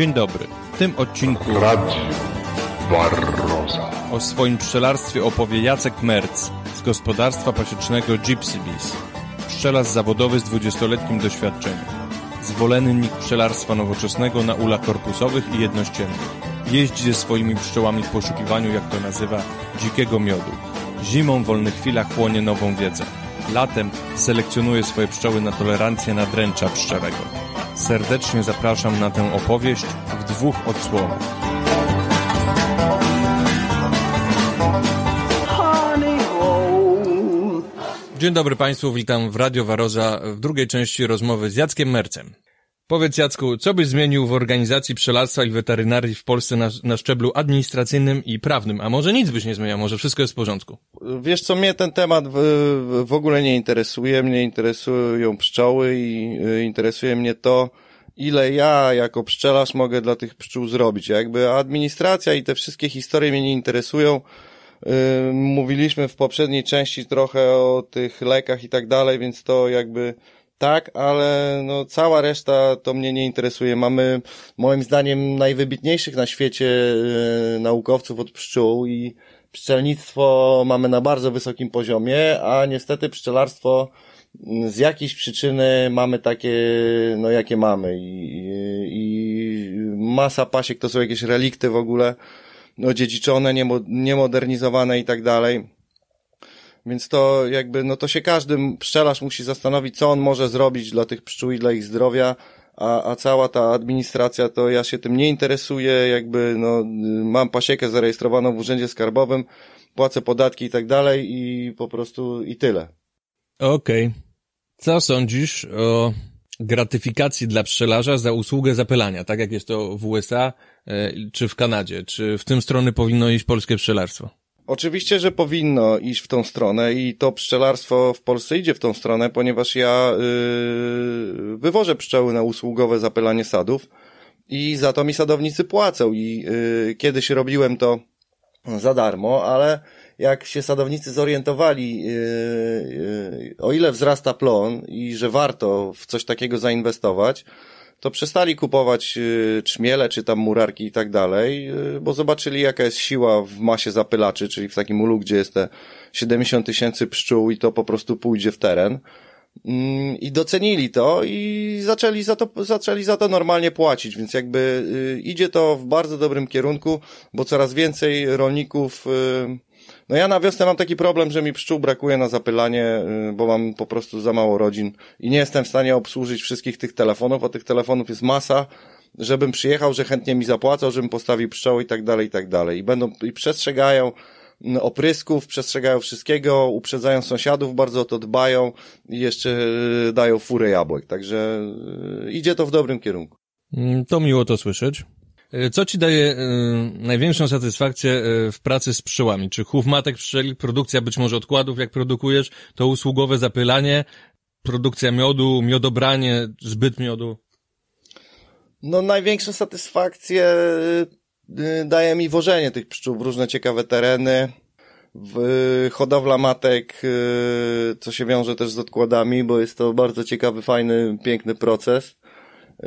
Dzień dobry. W tym odcinku Radio Barroza. o swoim pszczelarstwie opowie Jacek Merc z gospodarstwa pasiecznego Gypsy Bees. Pszczelarz zawodowy z 20-letnim doświadczeniem. Zwolennik pszczelarstwa nowoczesnego na ulach korpusowych i jednościennych. Jeździ ze swoimi pszczołami w poszukiwaniu, jak to nazywa, dzikiego miodu. Zimą w wolnych chwilach chłonie nową wiedzę. Latem selekcjonuje swoje pszczoły na tolerancję na dręcza pszczelego. Serdecznie zapraszam na tę opowieść w dwóch odsłonach. Dzień dobry Państwu, witam w Radio Waroza w drugiej części rozmowy z Jackiem Mercem. Powiedz Jacku, co byś zmienił w organizacji pszczelarstwa i weterynarii w Polsce na, na szczeblu administracyjnym i prawnym? A może nic byś nie zmieniał, może wszystko jest w porządku? Wiesz co, mnie ten temat w, w ogóle nie interesuje. Mnie interesują pszczoły i y, interesuje mnie to, ile ja jako pszczelarz mogę dla tych pszczół zrobić. Jakby administracja i te wszystkie historie mnie nie interesują. Y, Mówiliśmy w poprzedniej części trochę o tych lekach i tak dalej, więc to jakby tak, ale no cała reszta to mnie nie interesuje. Mamy moim zdaniem najwybitniejszych na świecie y, naukowców od pszczół i pszczelnictwo mamy na bardzo wysokim poziomie, a niestety pszczelarstwo z jakiejś przyczyny mamy takie, no jakie mamy i, i, i masa pasiek to są jakieś relikty w ogóle, odziedziczone, niemo, niemodernizowane i tak dalej. Więc to jakby, no to się każdy pszczelarz musi zastanowić, co on może zrobić dla tych pszczół i dla ich zdrowia, a, a cała ta administracja, to ja się tym nie interesuję, jakby, no, mam pasiekę zarejestrowaną w Urzędzie Skarbowym, płacę podatki i tak dalej i po prostu i tyle. Okej. Co sądzisz o gratyfikacji dla pszczelarza za usługę zapylania, tak jak jest to w USA e, czy w Kanadzie? Czy w tym strony powinno iść polskie pszczelarstwo? Oczywiście, że powinno iść w tą stronę i to pszczelarstwo w Polsce idzie w tą stronę, ponieważ ja yy, wywożę pszczoły na usługowe zapylanie sadów i za to mi sadownicy płacą. I yy, kiedyś robiłem to za darmo, ale jak się sadownicy zorientowali, yy, yy, o ile wzrasta plon i że warto w coś takiego zainwestować, to przestali kupować y, trzmiele, czy tam murarki i tak dalej, y, bo zobaczyli jaka jest siła w masie zapylaczy, czyli w takim ulu, gdzie jest te 70 tysięcy pszczół i to po prostu pójdzie w teren. Mm, I docenili to i zaczęli za to, zaczęli za to normalnie płacić, więc jakby y, idzie to w bardzo dobrym kierunku, bo coraz więcej rolników no ja na wiosnę mam taki problem, że mi pszczół brakuje na zapylanie, y, bo mam po prostu za mało rodzin i nie jestem w stanie obsłużyć wszystkich tych telefonów, a tych telefonów jest masa, żebym przyjechał, że chętnie mi zapłacał, żebym postawił pszczoły i tak dalej, i tak dalej. I będą, i przestrzegają mm, oprysków, przestrzegają wszystkiego, uprzedzają sąsiadów, bardzo o to dbają i jeszcze y, dają furę jabłek. Także y, idzie to w dobrym kierunku. Mm, To miło to słyszeć. E, Co ci daje e, największą satysfakcję e, w pracy z pszczołami? Czy chów matek pszczeli, produkcja być może odkładów, jak produkujesz, to usługowe zapylanie, produkcja miodu, miodobranie, zbyt miodu? No największą satysfakcję y, daje mi wożenie tych pszczół w różne ciekawe tereny, w hodowla matek, y, co się wiąże też z odkładami, bo jest to bardzo ciekawy, fajny, piękny proces. Y,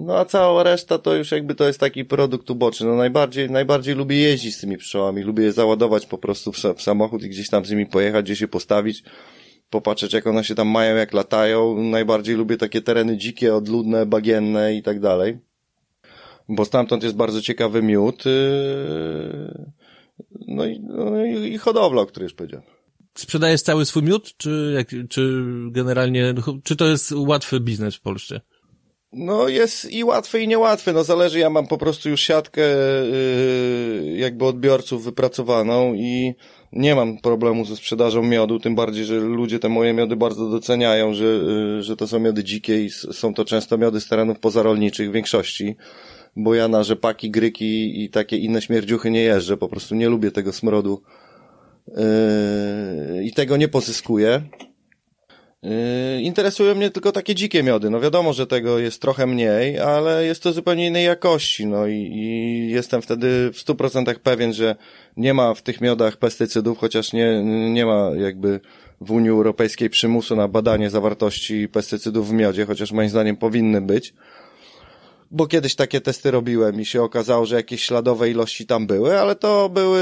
No a cała reszta to już jakby to jest taki produkt uboczny. No najbardziej, najbardziej lubię jeździć z tymi pszczołami, lubię je załadować po prostu w, sa- w samochód i gdzieś tam z nimi pojechać, gdzieś się postawić, popatrzeć jak one się tam mają, jak latają. Najbardziej lubię takie tereny dzikie, odludne, bagienne i tak dalej. Bo stamtąd jest bardzo ciekawy miód. yy, No i, no i hodowla, o której już powiedziałem. Sprzedajesz cały swój miód, czy, jak, czy generalnie, czy to jest łatwy biznes w Polsce? No jest i łatwy i niełatwy, no zależy, ja mam po prostu już siatkę yy, jakby odbiorców wypracowaną i nie mam problemu ze sprzedażą miodu, tym bardziej, że ludzie te moje miody bardzo doceniają, że, yy, że to są miody dzikie i są to często miody z terenów pozarolniczych w większości, bo ja na rzepaki, gryki i takie inne śmierdziuchy nie jeżdżę, po prostu nie lubię tego smrodu yy, i tego nie pozyskuję. Yy, Interesują mnie tylko takie dzikie miody. No wiadomo, że tego jest trochę mniej, ale jest to zupełnie innej jakości. No i, i jestem wtedy w 100% pewien, że nie ma w tych miodach pestycydów, chociaż nie, nie ma jakby w Unii Europejskiej przymusu na badanie zawartości pestycydów w miodzie, chociaż moim zdaniem powinny być. Bo kiedyś takie testy robiłem i się okazało, że jakieś śladowe ilości tam były, ale to były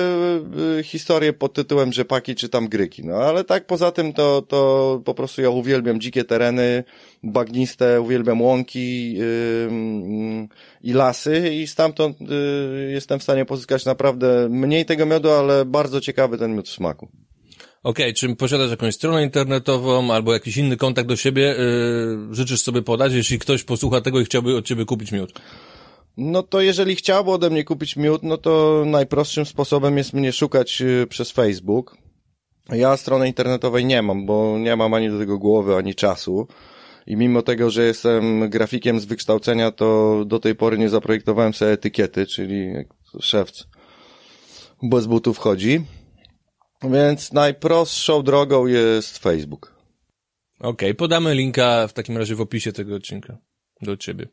y, historie pod tytułem rzepaki czy tam gryki. No ale tak poza tym to, to po prostu ja uwielbiam dzikie tereny, bagniste, uwielbiam łąki yy, i lasy i stamtąd yy, jestem w stanie pozyskać naprawdę mniej tego miodu, ale bardzo ciekawy ten miód w smaku. Okej, okay, czy posiadasz jakąś stronę internetową albo jakiś inny kontakt do siebie, yy, życzysz sobie podać, jeśli ktoś posłucha tego i chciałby od ciebie kupić miód? No to jeżeli chciałby ode mnie kupić miód, no to najprostszym sposobem jest mnie szukać yy, przez Facebook. Ja strony internetowej nie mam, bo nie mam ani do tego głowy, ani czasu. I mimo tego, że jestem grafikiem z wykształcenia, to do tej pory nie zaprojektowałem sobie etykiety, czyli szewc bez butów chodzi. Więc najprostszą drogą jest Facebook. Okej, okay, podamy linka w takim razie w opisie tego odcinka do ciebie.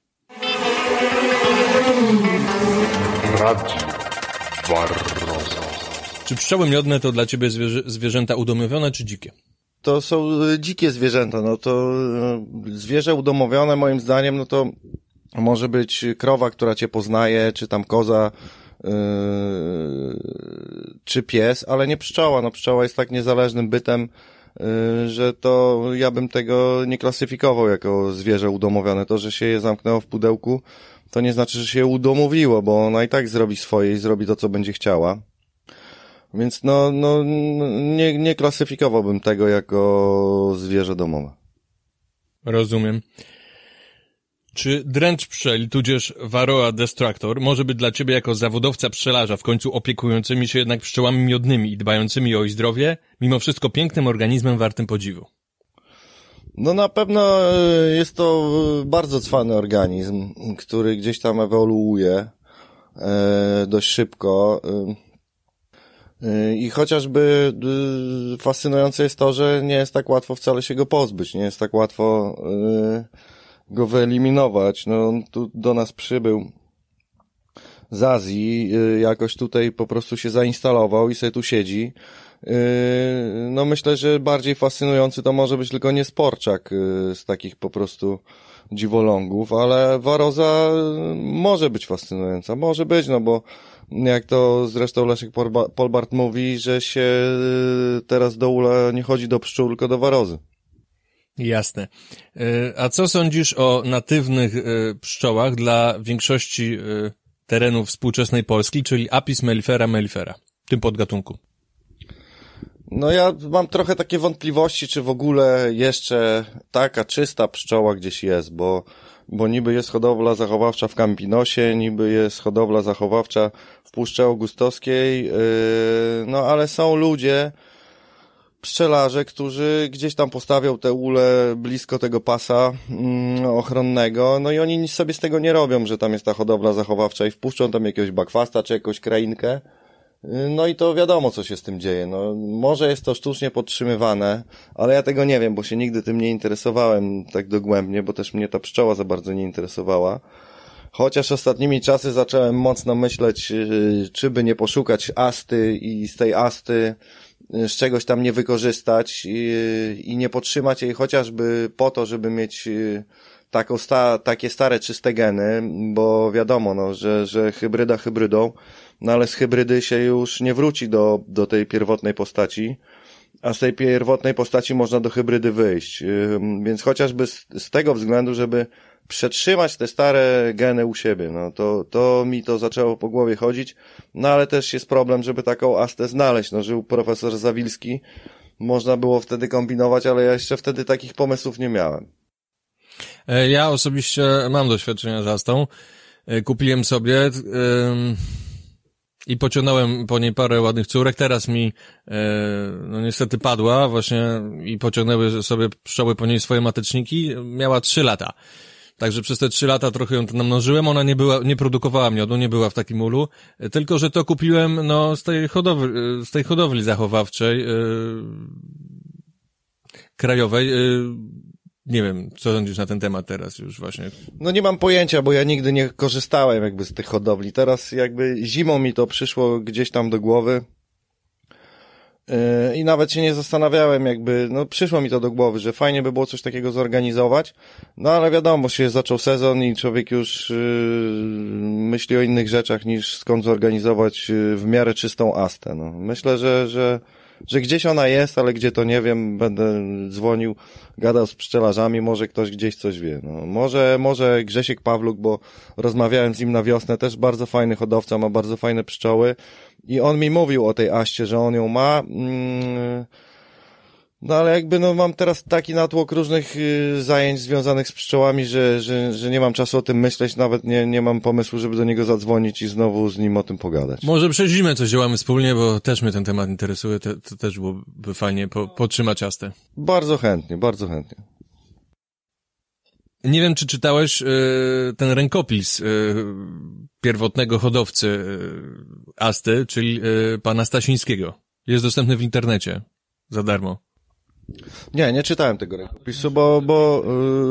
Radio Barroso. Czy pszczoły miodne to dla ciebie zwierzę, zwierzęta udomowione czy dzikie? To są e, dzikie zwierzęta, no to e, zwierzę udomowione moim zdaniem, no to może być krowa, która cię poznaje, czy tam koza, Yy, czy pies, ale nie pszczoła. No pszczoła jest tak niezależnym bytem, yy, że to ja bym tego nie klasyfikował jako zwierzę udomowione. To, że się je zamknęło w pudełku, to nie znaczy, że się udomowiło, bo ona i tak zrobi swoje i zrobi to, co będzie chciała. Więc no, no nie, nie klasyfikowałbym tego jako zwierzę domowe. Rozumiem. Czy dręcz pszczeli, tudzież Varroa Destructor, może być dla ciebie jako zawodowca pszczelarza, w końcu opiekującymi się jednak pszczołami miodnymi i dbającymi o ich zdrowie, mimo wszystko pięknym organizmem wartym podziwu? No na pewno e, jest to bardzo cwany organizm, który gdzieś tam ewoluuje e, dość szybko. E, I chociażby fascynujące jest to, że nie jest tak łatwo wcale się go pozbyć, nie jest tak łatwo go wyeliminować. No on tu do nas przybył z Azji, y, jakoś tutaj po prostu się zainstalował i sobie tu siedzi. Y, no myślę, że bardziej fascynujący to może być tylko niesporczak y, z takich po prostu dziwolągów, ale waroza może być fascynująca, może być, no bo jak to zresztą Leszek Polbart mówi, że się teraz do ula nie chodzi do pszczół, tylko do warozy. Jasne. E, a co sądzisz o natywnych e, pszczołach dla większości e, terenów współczesnej Polski, czyli Apis mellifera mellifera, tym podgatunku? No ja mam trochę takie wątpliwości, czy w ogóle jeszcze taka czysta pszczoła gdzieś jest, bo, bo niby jest hodowla zachowawcza w Campinosie, niby jest hodowla zachowawcza w Puszczy Augustowskiej, yy, no ale są ludzie, pszczelarze, którzy gdzieś tam postawią te ule blisko tego pasa mm, ochronnego, no i oni nic sobie z tego nie robią, że tam jest ta hodowla zachowawcza i wpuszczą tam jakiegoś bakwasta czy jakąś krainkę. No i to wiadomo, co się z tym dzieje. No, może jest to sztucznie podtrzymywane, ale ja tego nie wiem, bo się nigdy tym nie interesowałem tak dogłębnie, bo też mnie ta pszczoła za bardzo nie interesowała. Chociaż ostatnimi czasy zacząłem mocno myśleć, y, czy by nie poszukać asty i z tej asty z czegoś tam nie wykorzystać i, i nie podtrzymać jej chociażby po to, żeby mieć y, taką sta, takie stare, czyste geny, bo wiadomo, no, że, że hybryda hybrydą, no ale z hybrydy się już nie wróci do, do tej pierwotnej postaci, a z tej pierwotnej postaci można do hybrydy wyjść. Y, więc chociażby z, z tego względu, żeby przetrzymać te stare geny u siebie, no to, to mi to zaczęło po głowie chodzić, no ale też jest problem, żeby taką astę znaleźć, no żył profesor Zawilski, można było wtedy kombinować, ale ja jeszcze wtedy takich pomysłów nie miałem. E, ja osobiście mam doświadczenia z astą, e, kupiłem sobie yy, i pociągnąłem po niej parę ładnych córek, teraz mi no niestety padła właśnie i pociągnęły sobie pszczoły po niej swoje mateczniki, miała trzy lata. Także przez te trzy lata trochę ją namnożyłem, ona nie była, nie produkowała miodu, nie była w takim ulu, tylko że to kupiłem, no, z tej hodowli, z tej hodowli zachowawczej, yy, krajowej, yy, nie wiem, co sądzisz na ten temat teraz już właśnie? No nie mam pojęcia, bo ja nigdy nie korzystałem jakby z tych hodowli. Teraz jakby zimą mi to przyszło gdzieś tam do głowy. Yy, I nawet się nie zastanawiałem, jakby, no przyszło mi to do głowy, że fajnie by było coś takiego zorganizować, no ale wiadomo, się zaczął sezon i człowiek już yy, myśli o innych rzeczach niż skąd zorganizować yy, w miarę czystą astę. No. Myślę, że, że, że gdzieś ona jest, ale gdzie to nie wiem, będę dzwonił, gadał z pszczelarzami, może ktoś gdzieś coś wie. No. Może, może Grzesiek Pawluk, bo rozmawiałem z nim na wiosnę, też bardzo fajny hodowca, ma bardzo fajne pszczoły, i on mi mówił o tej aście, że on ją ma. Mm, no ale jakby no mam teraz taki natłok różnych y, zajęć związanych z pszczołami, że, że, że nie mam czasu o tym myśleć, nawet nie, nie mam pomysłu, żeby do niego zadzwonić i znowu z nim o tym pogadać. Może przez zimę coś działamy wspólnie, bo też mnie ten temat interesuje, to, to też byłoby fajnie po, potrzymać astę. Bardzo chętnie, bardzo chętnie. Nie wiem, czy czytałeś y, ten rękopis y, pierwotnego hodowcy y, Asty, czyli y, pana Stasińskiego. Jest dostępny w internecie za darmo. Nie, nie czytałem tego rękopisu, bo, bo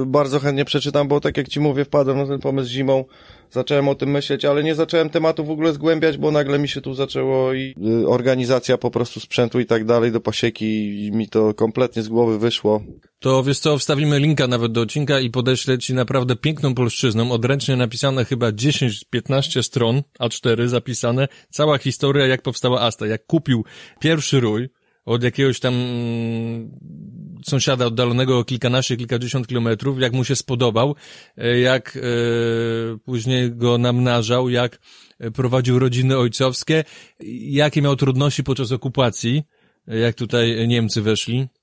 y, bardzo chętnie przeczytam, bo tak jak ci mówię, wpadłem na ten pomysł zimą, zacząłem o tym myśleć, ale nie zacząłem tematu w ogóle zgłębiać, bo nagle mi się tu zaczęło i y, organizacja po prostu sprzętu i tak dalej do pasieki i mi to kompletnie z głowy wyszło. To wiesz co, wstawimy linka nawet do odcinka i podeślę ci naprawdę piękną polszczyzną, odręcznie napisane chyba 10-15 stron, A4 zapisane, cała historia jak powstała Asta, jak kupił pierwszy rój, od jakiegoś tam sąsiada oddalonego o kilkanaście, kilkadziesiąt kilometrów, jak mu się spodobał, e, jak e, później go namnażał, jak prowadził rodziny ojcowskie, jakie miał trudności podczas okupacji, jak tutaj Niemcy weszli. E,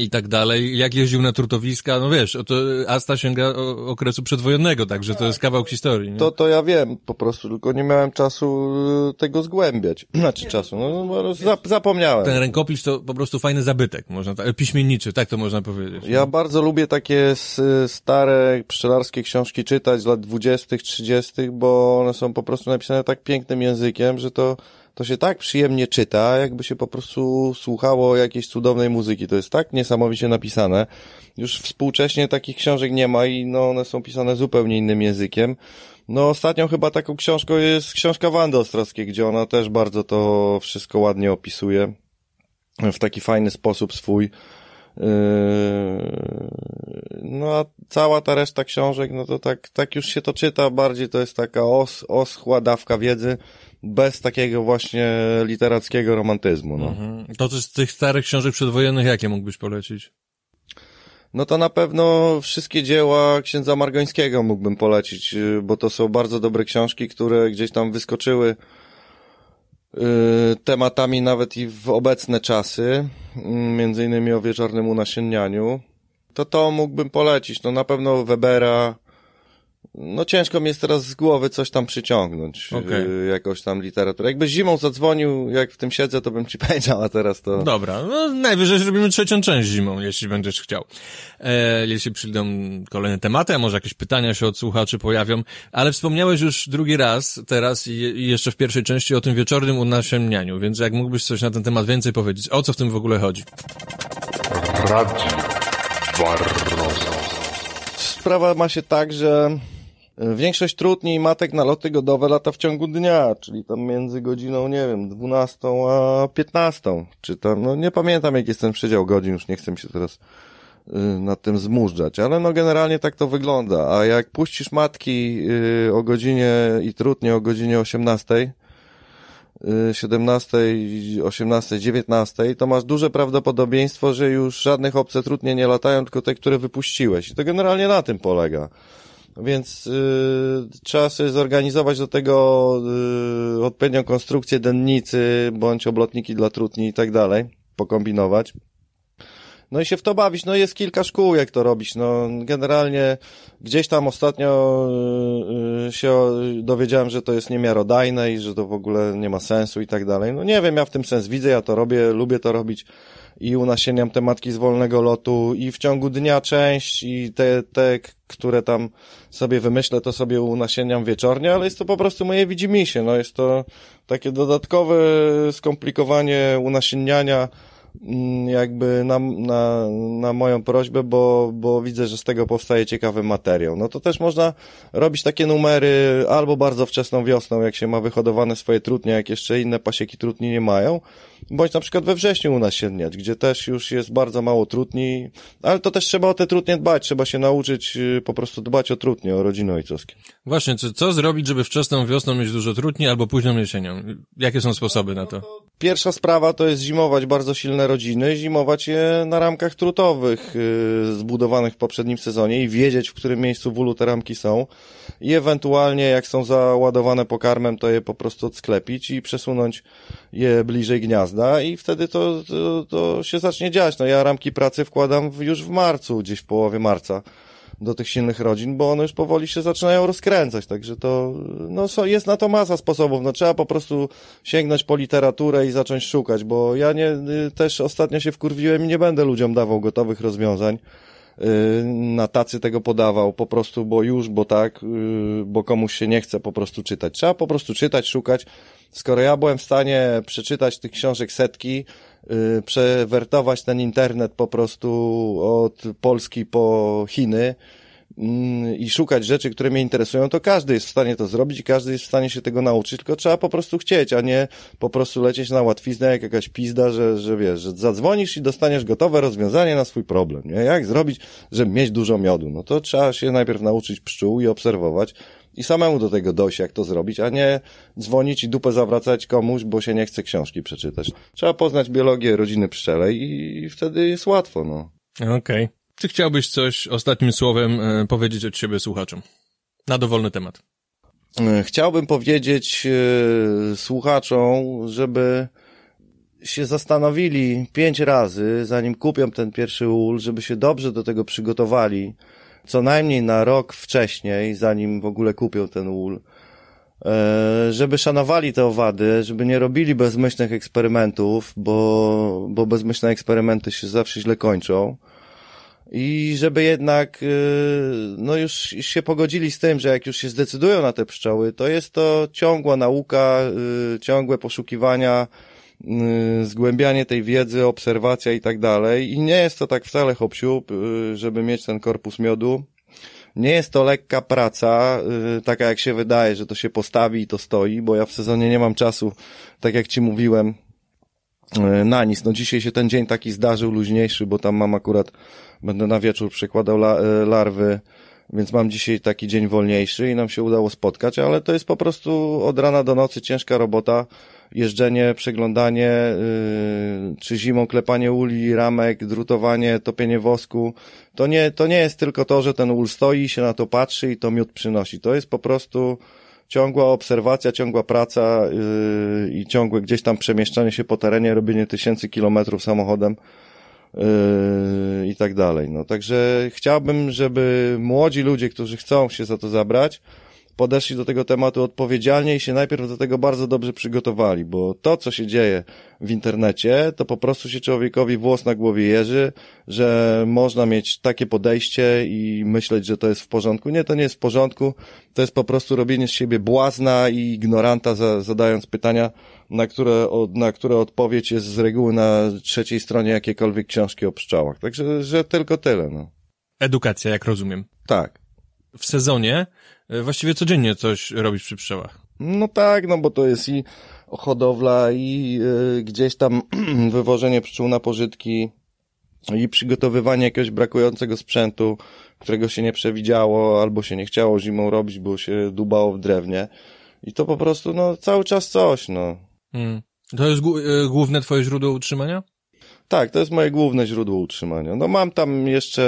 i tak dalej, jak jeździł na trutowiska, no wiesz, to Asta sięga okresu przedwojennego, także to jest kawał historii. Nie? To, to ja wiem po prostu, tylko nie miałem czasu e, tego zgłębiać. Znaczy czasu, no, no zap, zapomniałem. Ten rękopis to po prostu fajny zabytek, można tak, piśmienniczy, tak to można powiedzieć. Ja bardzo lubię takie stare pszczelarskie książki czytać z lat dwudziestych, trzydziestych, bo one są po prostu napisane tak pięknym językiem, że to to się tak przyjemnie czyta, jakby się po prostu słuchało jakiejś cudownej muzyki. To jest tak niesamowicie napisane. Już współcześnie takich książek nie ma i no one są pisane zupełnie innym językiem. No ostatnią chyba taką książką jest książka Wandy Ostrowskiej, gdzie ona też bardzo to wszystko ładnie opisuje w taki fajny sposób swój. Yy, no a cała ta reszta książek, no to tak, tak już się to czyta, bardziej to jest taka os, oschła dawka wiedzy, bez takiego właśnie literackiego romantyzmu. No. Mhm. To z tych starych książek przedwojennych jakie mógłbyś polecić? No to na pewno wszystkie dzieła księdza Margońskiego mógłbym polecić, y, bo to są bardzo dobre książki, które gdzieś tam wyskoczyły y, tematami nawet i w obecne czasy, y, między innymi o wieczornym unasiennianiu. To to mógłbym polecić. No na pewno Webera, no ciężko mi jest teraz z głowy coś tam przyciągnąć, okay. y, jakąś tam literaturę. Jakby zimą zadzwonił, jak w tym siedzę, to bym ci powiedział, a teraz to... Dobra, no najwyżej zrobimy trzecią część zimą, jeśli będziesz chciał. E, jeśli przyjdą kolejne tematy, a może jakieś pytania się od słuchaczy pojawią, ale wspomniałeś już drugi raz, teraz i, jeszcze w pierwszej części o tym wieczornym unasiennianiu, więc jak mógłbyś coś na ten temat więcej powiedzieć, o co w tym w ogóle chodzi? Radio Barroso. Sprawa ma się tak, że Większość trutni i matek na loty godowe lata w ciągu dnia, czyli tam między godziną, nie wiem, 12 a 15, czy tam, no nie pamiętam jaki jest ten przedział godzin, już nie chcę się teraz y, nad tym zmużdżać, ale no generalnie tak to wygląda, a jak puścisz matki y, o godzinie i trutnie o godzinie 18, 17, 18, 19, to masz duże prawdopodobieństwo, że już żadnych obce trutnie nie latają, tylko te, które wypuściłeś. I to generalnie na tym polega. Więc y, trzeba sobie zorganizować do tego y, odpowiednią konstrukcję dennicy, bądź oblotniki dla trutni i tak dalej, pokombinować. No i się w to bawić. No jest kilka szkół, jak to robić. No generalnie gdzieś tam ostatnio y, się dowiedziałem, że to jest niemiarodajne i że to w ogóle nie ma sensu i tak dalej. No nie wiem, ja w tym sens widzę, ja to robię, lubię to robić i unasieniam te matki z wolnego lotu i w ciągu dnia część i te, te, które tam sobie wymyślę, to sobie unasieniam wieczornie, ale jest to po prostu moje widzimisię, no jest to takie dodatkowe skomplikowanie unasienniania jakby na, na, na moją prośbę, bo, bo widzę, że z tego powstaje ciekawy materiał. No to też można robić takie numery albo bardzo wczesną wiosną, jak się ma wyhodowane swoje trutnie, jak jeszcze inne pasieki trutni nie mają, bądź na przykład we wrześniu u nas siedniać, gdzie też już jest bardzo mało trutni, ale to też trzeba o te trutnie dbać, trzeba się nauczyć y, po prostu dbać o trutnie, o rodziny ojcowskie. Właśnie, co, co zrobić, żeby wczesną wiosną mieć dużo trutni albo późną jesienią? Jakie są sposoby na to? Pierwsza sprawa to jest zimować bardzo silne rodziny, zimować je na ramkach trutowych yy, zbudowanych w poprzednim sezonie i wiedzieć, w którym miejscu w ulu te ramki są. I ewentualnie jak są załadowane pokarmem, to je po prostu odsklepić i przesunąć je bliżej gniazda. I wtedy to, to, to się zacznie dziać. No ja ramki pracy wkładam już w marcu, gdzieś w połowie marca do tych silnych rodzin, bo one już powoli się zaczynają rozkręcać, także to, no jest na to masa sposobów, no trzeba po prostu sięgnąć po literaturę i zacząć szukać, bo ja nie, y, też ostatnio się wkurwiłem i nie będę ludziom dawał gotowych rozwiązań, y, na tacy tego podawał, po prostu, bo już, bo tak, y, bo komuś się nie chce po prostu czytać. Trzeba po prostu czytać, szukać. Skoro ja byłem w stanie przeczytać tych książek setki, przewertować ten internet po prostu od Polski po Chiny i szukać rzeczy, które mnie interesują, to każdy jest w stanie to zrobić i każdy jest w stanie się tego nauczyć, tylko trzeba po prostu chcieć, a nie po prostu lecieć na łatwiznę jak jakaś pizda, że, że wiesz, że zadzwonisz i dostaniesz gotowe rozwiązanie na swój problem, nie? Jak zrobić, żeby mieć dużo miodu? No to trzeba się najpierw nauczyć pszczół i obserwować, i samemu do tego dojść, jak to zrobić, a nie dzwonić i dupę zawracać komuś, bo się nie chce książki przeczytać. Trzeba poznać biologię rodziny pszczelej i wtedy jest łatwo, no. Okej. Okay. Czy chciałbyś coś ostatnim słowem e, powiedzieć od siebie słuchaczom? Na dowolny temat. E, chciałbym powiedzieć e, słuchaczom, żeby się zastanowili pięć razy, zanim kupią ten pierwszy ul, żeby się dobrze do tego przygotowali, co najmniej na rok wcześniej, zanim w ogóle kupią ten ul, żeby szanowali te owady, żeby nie robili bezmyślnych eksperymentów, bo, bo bezmyślne eksperymenty się zawsze źle kończą. I żeby jednak, e, no już się pogodzili z tym, że jak już się zdecydują na te pszczoły, to jest to ciągła nauka, e, ciągłe poszukiwania, Y, zgłębianie tej wiedzy, obserwacja i tak dalej. I nie jest to tak wcale hopsiub, y, żeby mieć ten korpus miodu. Nie jest to lekka praca, y, taka jak się wydaje, że to się postawi i to stoi, bo ja w sezonie nie mam czasu, tak jak ci mówiłem, na nic. No dzisiaj się ten dzień taki zdarzył, luźniejszy, bo tam mam akurat, będę na wieczór przekładał la, larwy, więc mam dzisiaj taki dzień wolniejszy i nam się udało spotkać, ale to jest po prostu od rana do nocy ciężka robota, jeżdżenie, przeglądanie, yy, czy zimą klepanie uli, ramek, drutowanie, topienie wosku. To nie, to nie jest tylko to, że ten ul stoi, się na to patrzy i to miód przynosi. To jest po prostu ciągła obserwacja, ciągła praca yy, i ciągłe gdzieś tam przemieszczanie się po terenie, robienie tysięcy kilometrów samochodem yy, i tak dalej. No także chciałbym, żeby młodzi ludzie, którzy chcą się za to zabrać, podeszli do tego tematu odpowiedzialnie i się najpierw do tego bardzo dobrze przygotowali, bo to, co się dzieje w internecie, to po prostu się człowiekowi włos na głowie jeży, że można mieć takie podejście i myśleć, że to jest w porządku. Nie, to nie jest w porządku. To jest po prostu robienie z siebie błazna i ignoranta, za, zadając pytania, na które, na które odpowiedź jest z reguły na trzeciej stronie jakiejkolwiek książki o pszczołach. Także, że tylko tyle, no. Edukacja, jak rozumiem. Tak. W sezonie właściwie codziennie coś robisz przy pszczołach. No tak, no bo to jest i hodowla, i y, gdzieś tam wywożenie pszczół na pożytki, i przygotowywanie jakiegoś brakującego sprzętu, którego się nie przewidziało, albo się nie chciało zimą robić, bo się dubało w drewnie. I to po prostu, no, cały czas coś, no. Hmm. To jest e, główne twoje źródło utrzymania? Tak, to jest moje główne źródło utrzymania. No mam tam jeszcze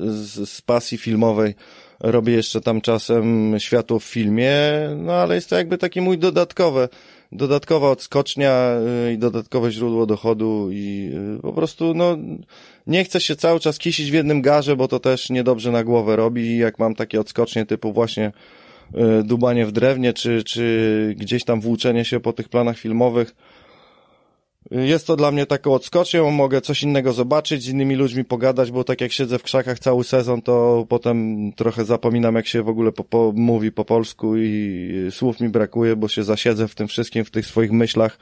z, z pasji filmowej robię jeszcze tam czasem światło w filmie, no ale jest to jakby taki mój dodatkowe, dodatkowa odskocznia y, i dodatkowe źródło dochodu i y, po prostu no nie chcę się cały czas kisić w jednym garze, bo to też niedobrze na głowę robi i jak mam takie odskocznie typu właśnie y, dubanie w drewnie, czy, czy gdzieś tam włóczenie się po tych planach filmowych, jest to dla mnie taką odskocznią, mogę coś innego zobaczyć, z innymi ludźmi pogadać, bo tak jak siedzę w krzakach cały sezon, to potem trochę zapominam, jak się w ogóle po, po, mówi po polsku i słów mi brakuje, bo się zasiedzę w tym wszystkim, w tych swoich myślach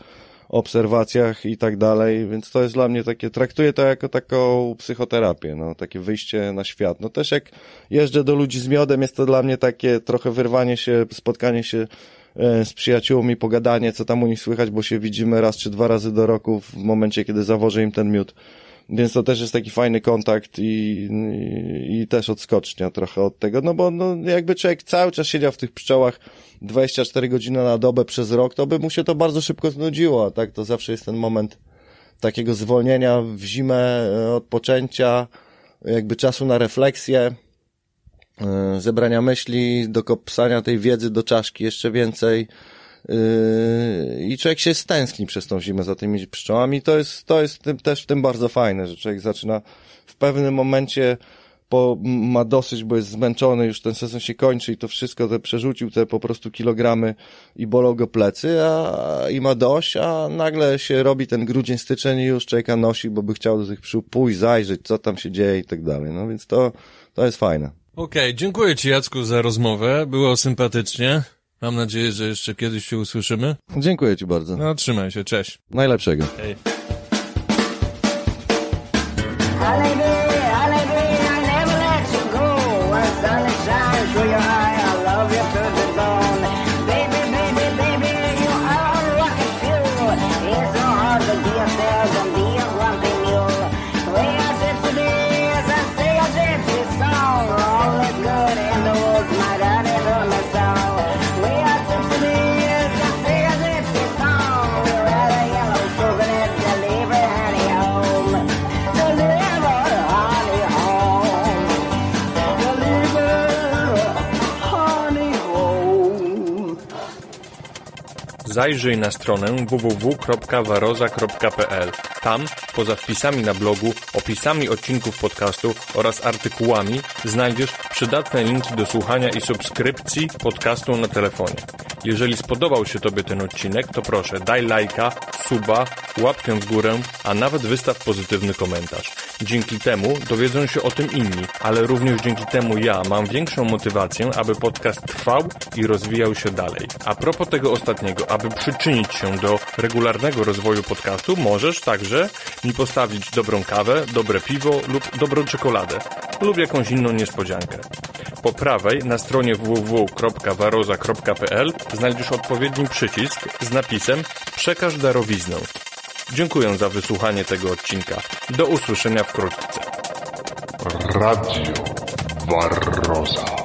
obserwacjach i tak dalej, więc to jest dla mnie takie, traktuję to jako taką psychoterapię, no, takie wyjście na świat. No też jak jeżdżę do ludzi z miodem, jest to dla mnie takie trochę wyrwanie się, spotkanie się z przyjaciółmi, pogadanie, co tam u nich słychać, bo się widzimy raz czy dwa razy do roku w momencie, kiedy zawożę im ten miód. Więc to też jest taki fajny kontakt i, i, i też odskocznia trochę od tego, no bo no, jakby człowiek cały czas siedział w tych pszczołach 24 godziny na dobę przez rok, to by mu się to bardzo szybko znudziło, tak to zawsze jest ten moment takiego zwolnienia w zimę, e, odpoczęcia, jakby czasu na refleksję, e, zebrania myśli, dokopsania tej wiedzy do czaszki jeszcze więcej, Yy, i człowiek się stęskni przez tą zimę za tymi pszczołami. To jest, to jest też w tym bardzo fajne, że człowiek zaczyna w pewnym momencie po, ma dosyć, bo jest zmęczony, już ten sezon się kończy i to wszystko, te przerzucił te po prostu kilogramy i bolą go plecy, a, i ma dość, a nagle się robi ten grudzień, styczeń i już człowieka nosi, bo by chciał do tych pszczół pójść, zajrzeć, co tam się dzieje i tak dalej. No więc to, to jest fajne. Okej, okay, dziękuję Ci Jacku za rozmowę, było sympatycznie. Mam nadzieję, że jeszcze kiedyś się usłyszymy. Dziękuję Ci bardzo. No, trzymaj się, cześć. Najlepszego. Hej. Zajrzyj na stronę www.waroza.pl. Tam, poza wpisami na blogu, opisami odcinków podcastu oraz artykułami, znajdziesz przydatne linki do słuchania i subskrypcji podcastu na telefonie. Jeżeli spodobał się Tobie ten odcinek, to proszę daj lajka, suba, łapkę w górę, a nawet wystaw pozytywny komentarz. Dzięki temu dowiedzą się o tym inni, ale również dzięki temu ja mam większą motywację, aby podcast trwał i rozwijał się dalej. A propos tego ostatniego, aby przyczynić się do regularnego rozwoju podcastu, możesz także mi postawić dobrą kawę, dobre piwo lub dobrą czekoladę lub jakąś inną niespodziankę. Po prawej na stronie www.waroza.pl znajdziesz odpowiedni przycisk z napisem Przekaż darowiznę. Dziękuję za wysłuchanie tego odcinka. Do usłyszenia wkrótce. Radio Barroza.